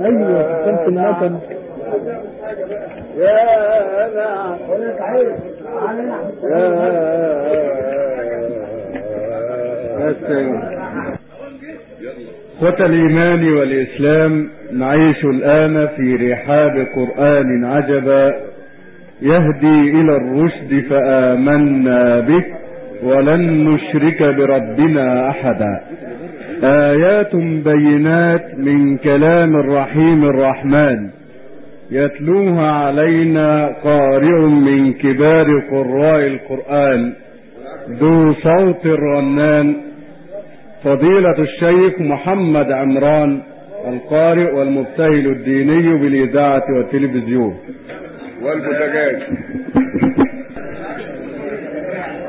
ايوه كنت النسب يا انا شمس النسم إخوة الإيمان والإسلام نعيش الآن في رحاب قرآن عجبا يهدي إلى الرشد فآمنا به ولن نشرك بربنا أحدا آيات بينات من كلام الرحيم الرحمن. يتلوها علينا قارئ من كبار قراء القرآن، ذو صوت رنان فضيلة الشيخ محمد عمران، القارئ والمبتهل الديني بالإذاعة والتلفزيون. والبوتاجاز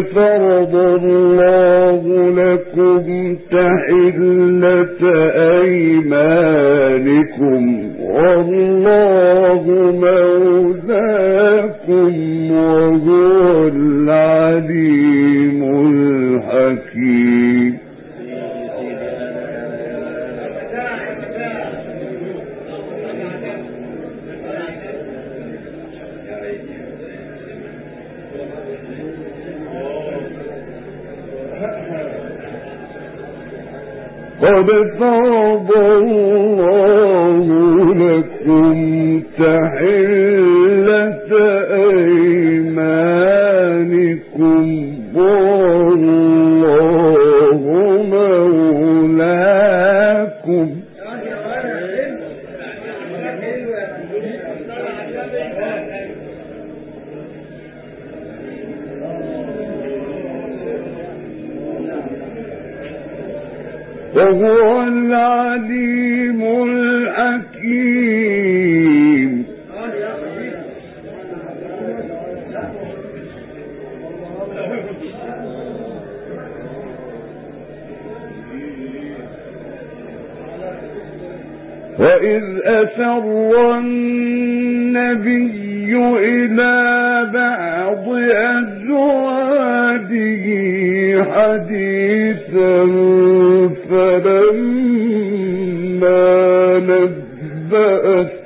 قد قد وهو العليم وإذ أسر النبي إلى بعض أزواجه حديثا فلما نبأت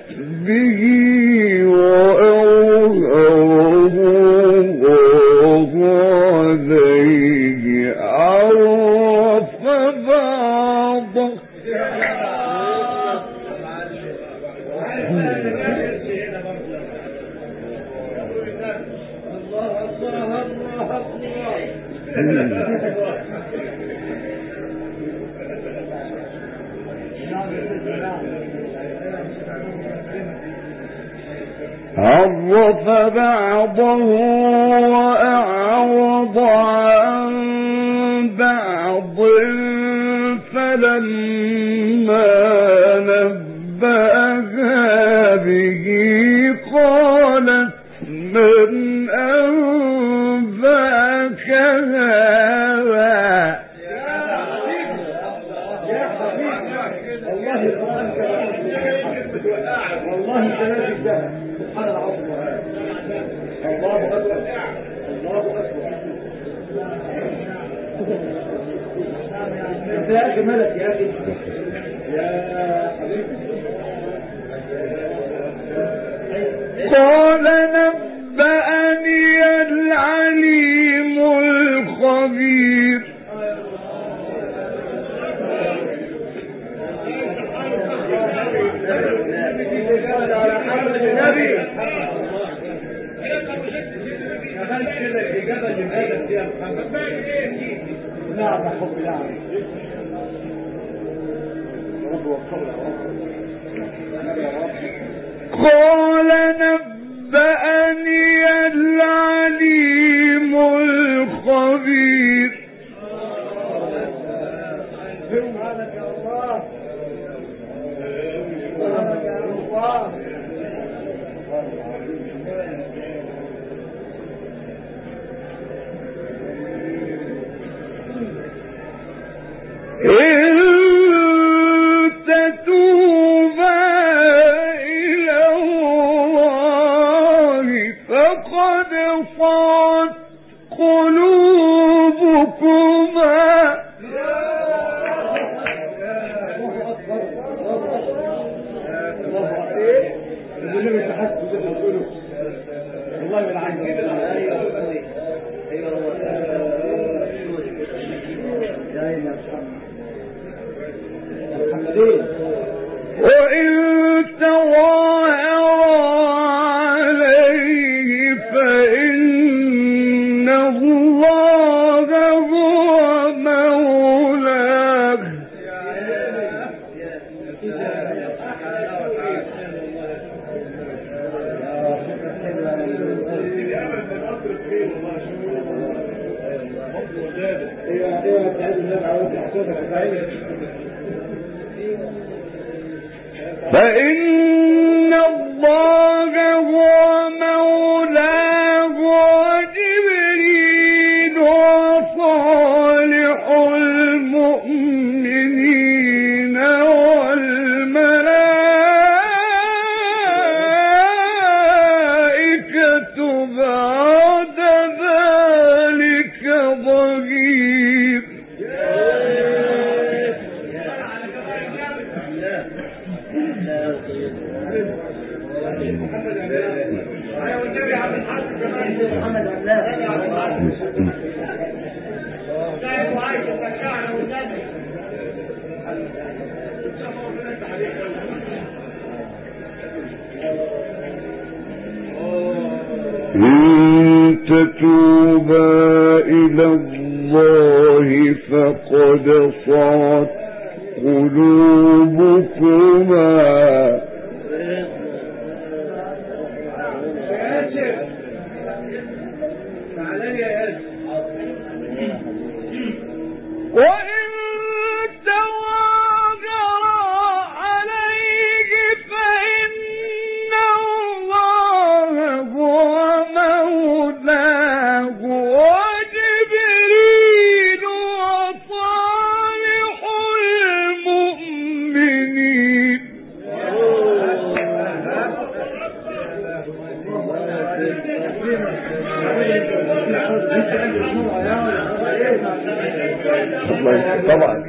بعض فلما انت يا يا طبعا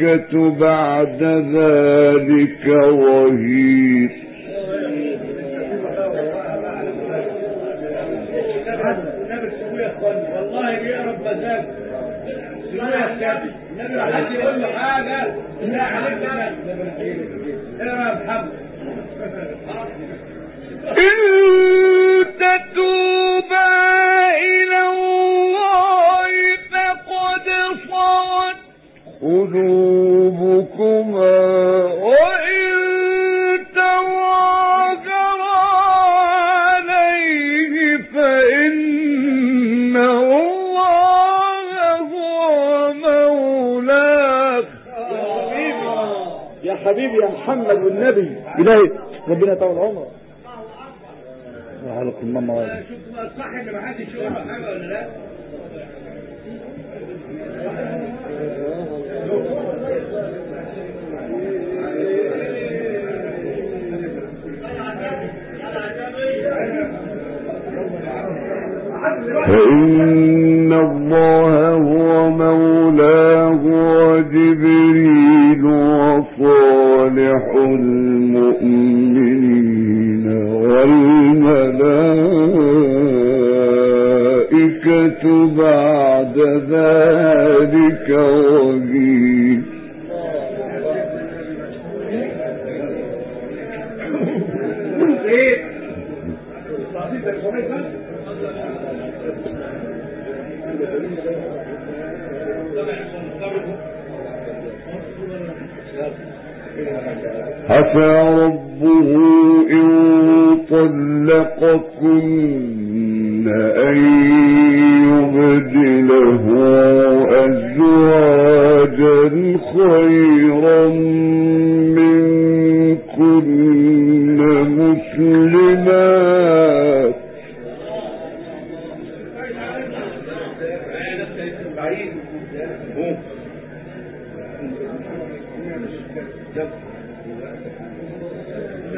والملائكة بعد ذلك اخواني والله بيقرب مزاج النبي حد يقول له حاجه لا عليك إن تتوبا حبيبي يا محمد والنبي إلهي ربنا يطول عمرك. وعليكم ماما شوف الصح ان ما حدش يقول له حاجه ولا لا؟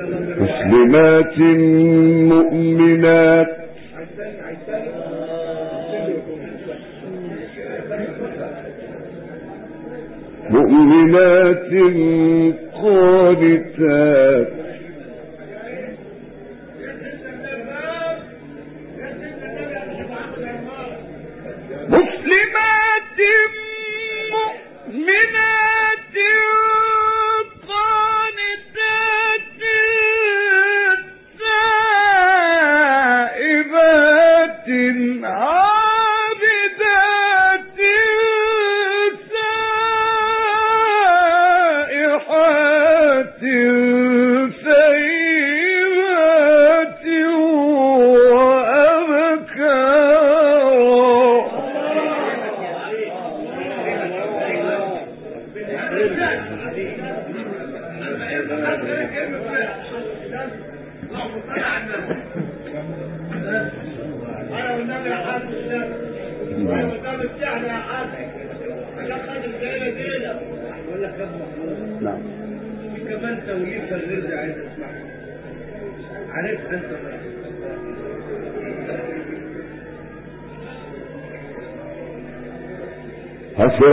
مسلمات مؤمنات. مؤمنات قانتات. عسى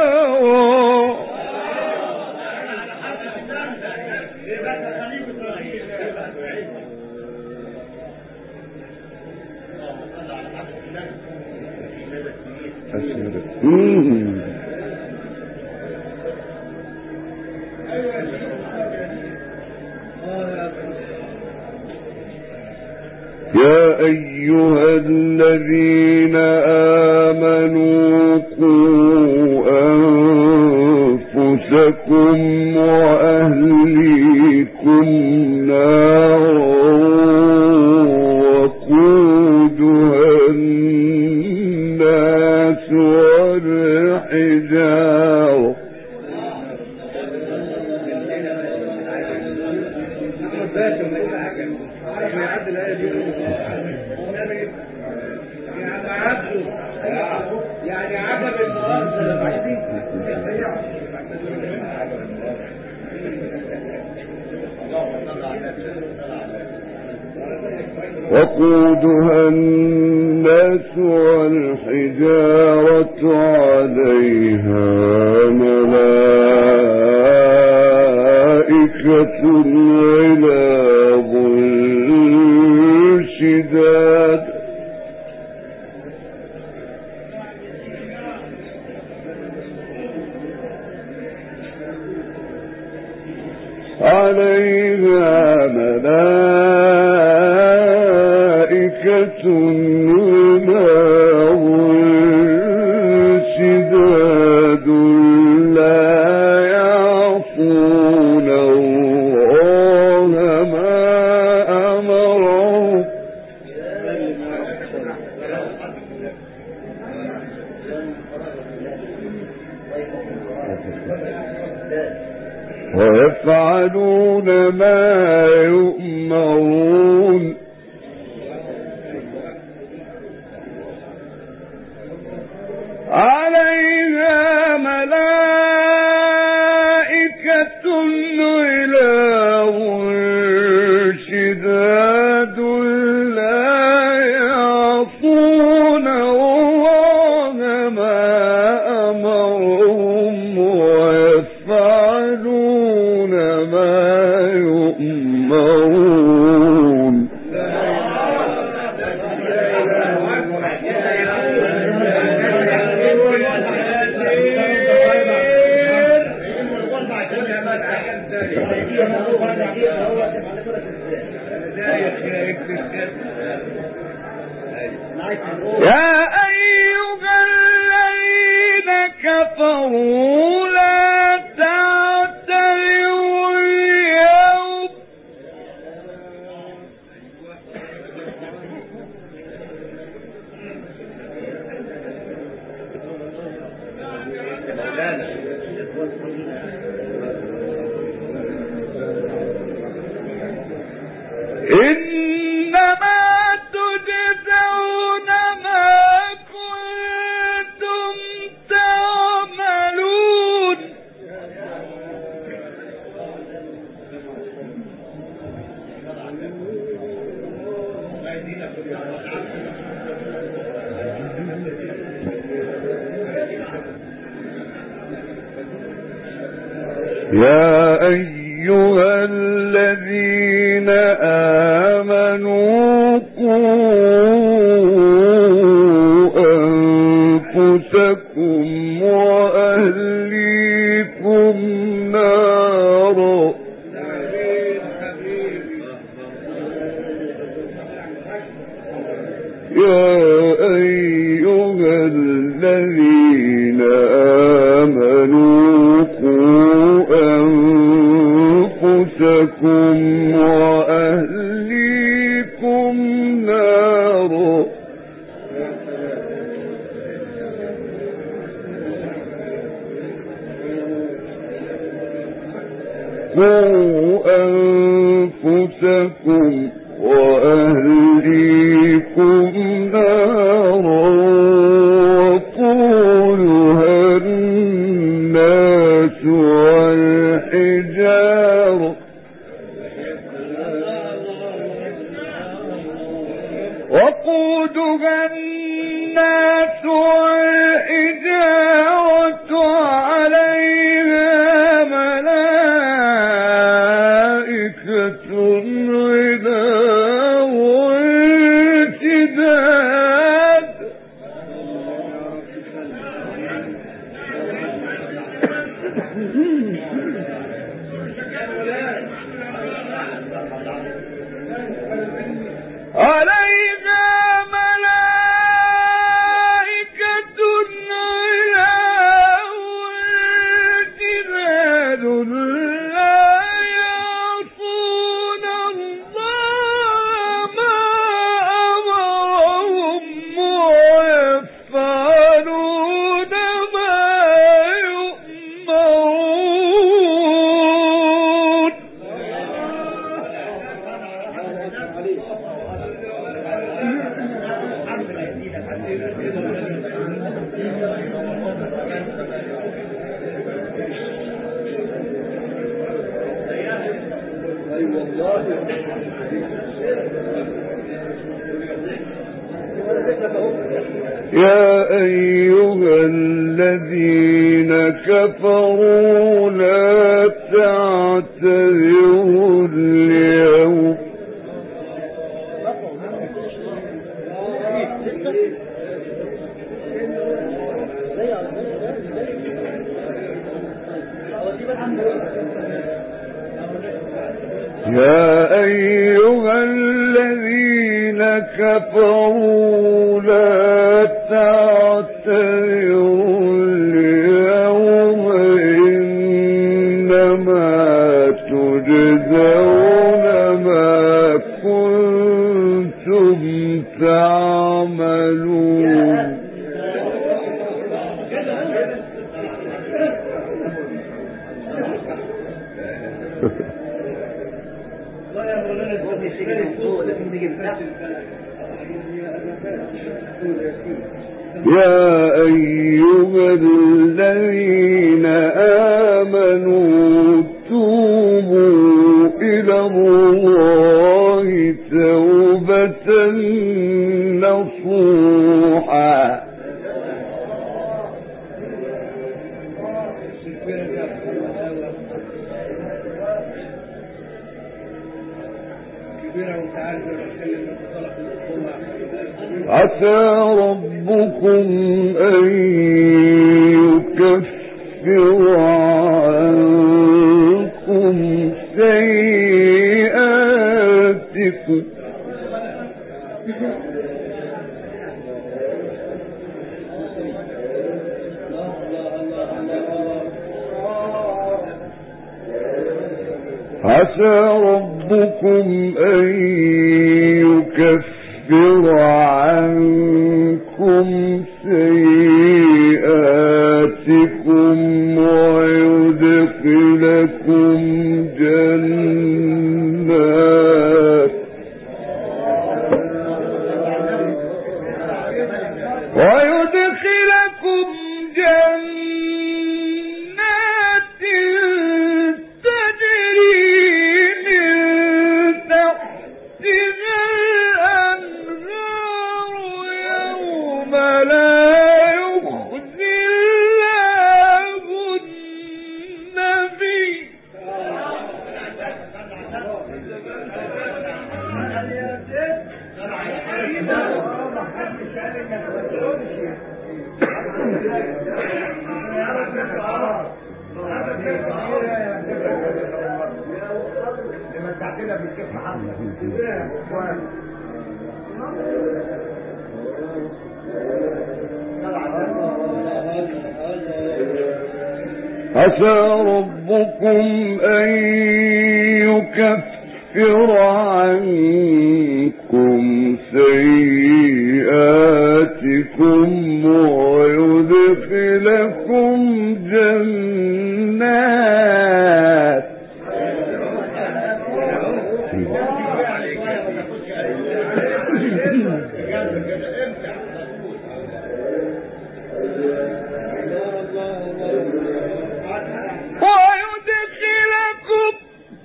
شداد يا أيها الذين يا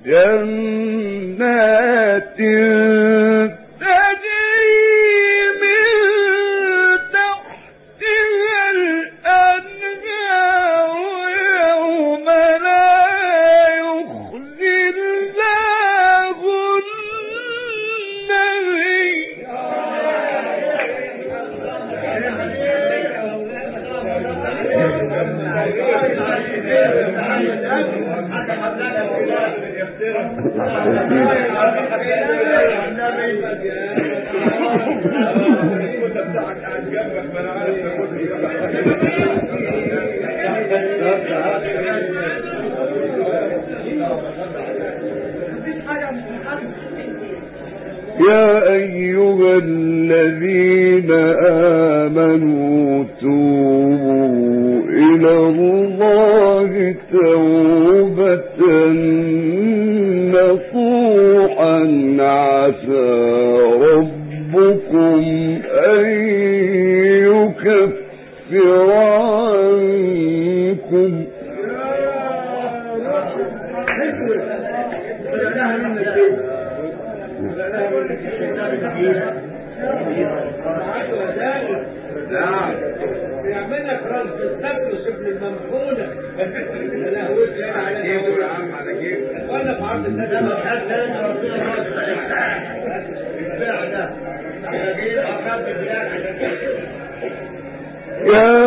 جن من نفرز بالسبب شكل المنقولة وانا بعض الناس حتى انا ربنا الباع ده. يا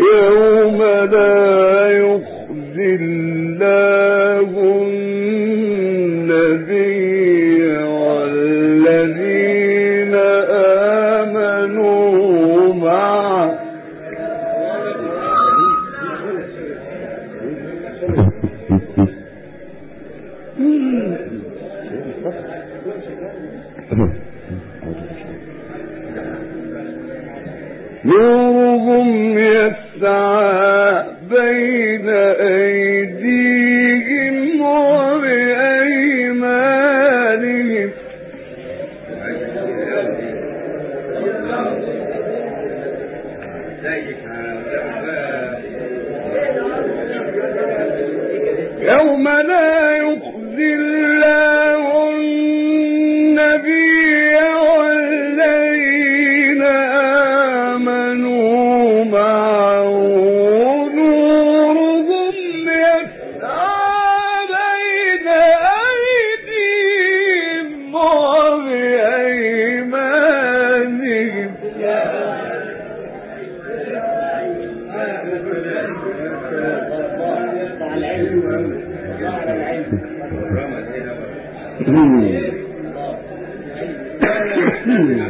یہ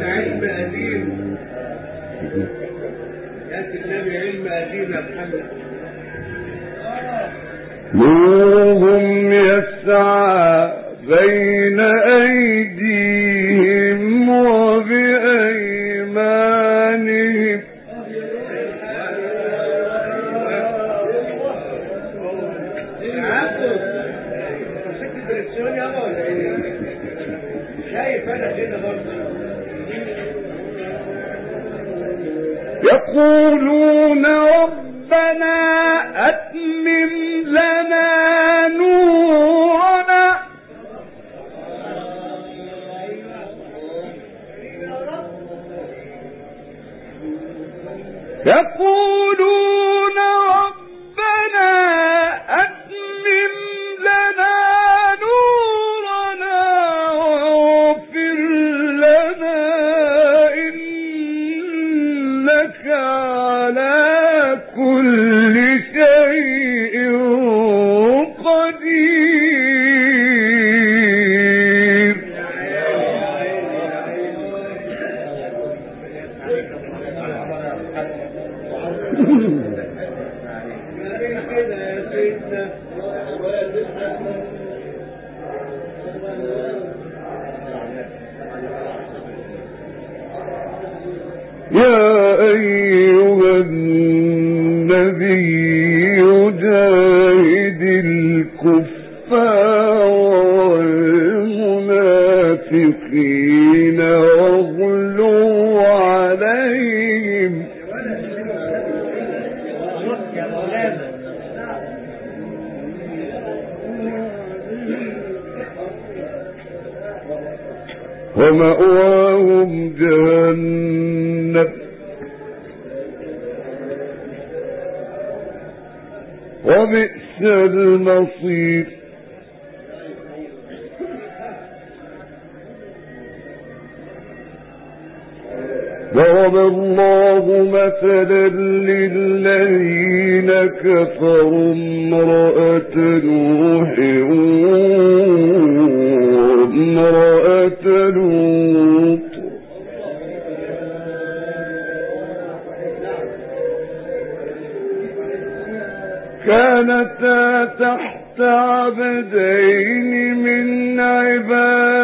علم قديم يأتي النبي علم كده يا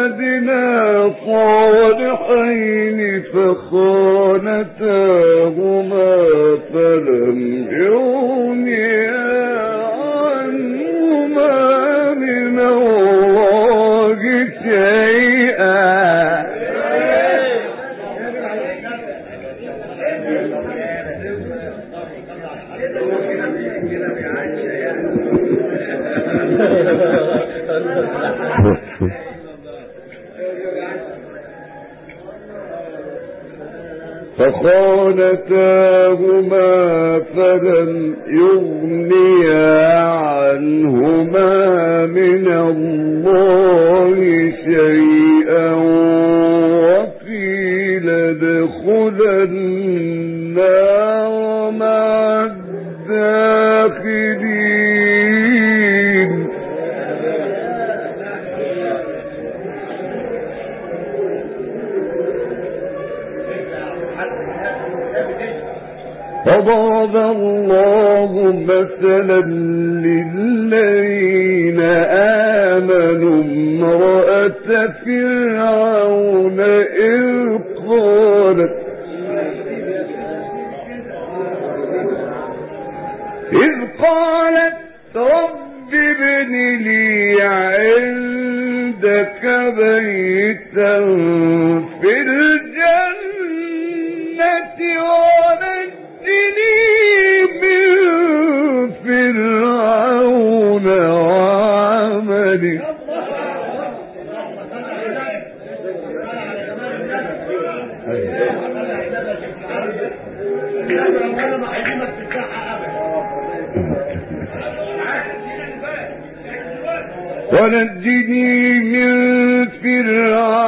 عبادنا صالحين فخانتاهما فلم خانتاهما فلن يغنيا عنهما من الله شيئا وقيل ادخلا النار فضرب الله مثلا للذين آمنوا امرأة فرعون إذ قالت إذ قالت رب ابن لي عندك بيتا في الجنة جی ونجني من فرعون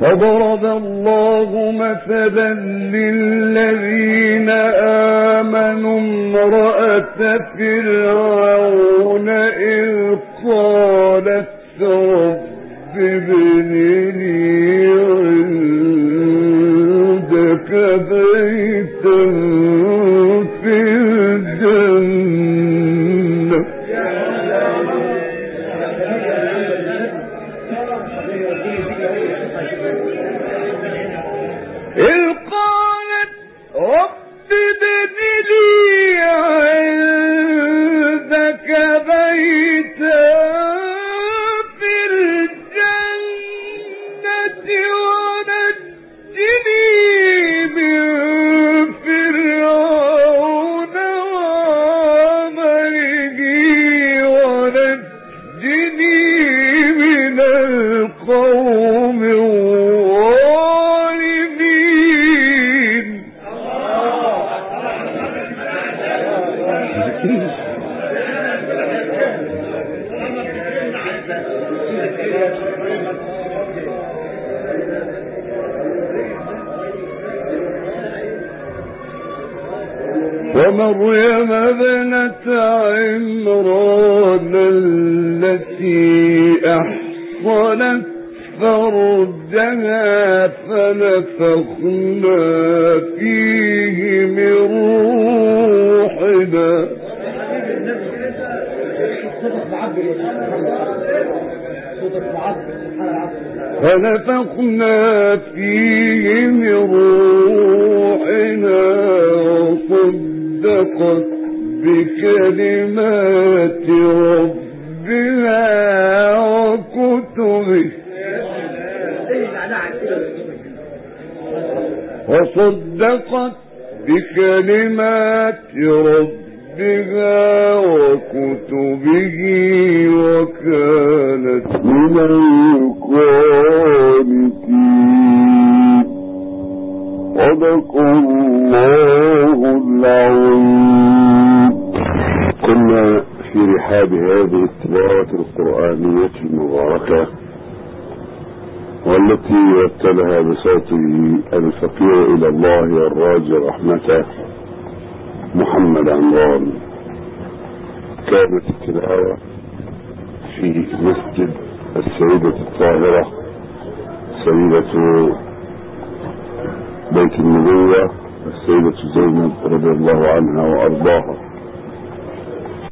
وضرب الله مثلا للذين آمنوا امرأة فرعون إذ قالت رب ابن لي عندك بيتا في ومريم ابنة عمران التي أحصنت فرجها فنفخنا فيه من روحنا. فنفخنا فيه من روحنا. وصدقت بكلمات ربها وكتبه. وصدقت بكلمات ربها وكتبه وكانت من القانتين. صدق الله العظيم. كنا في رحاب هذه التلاوة القرآنية المباركة، والتي رتلها بصوته الفقير إلى الله الراجي رحمته محمد عمران كانت التلاوة في مسجد السيدة الطاهرة، سيدة بيت النبوة السيدة زينب رضي الله عنها وأرضاها.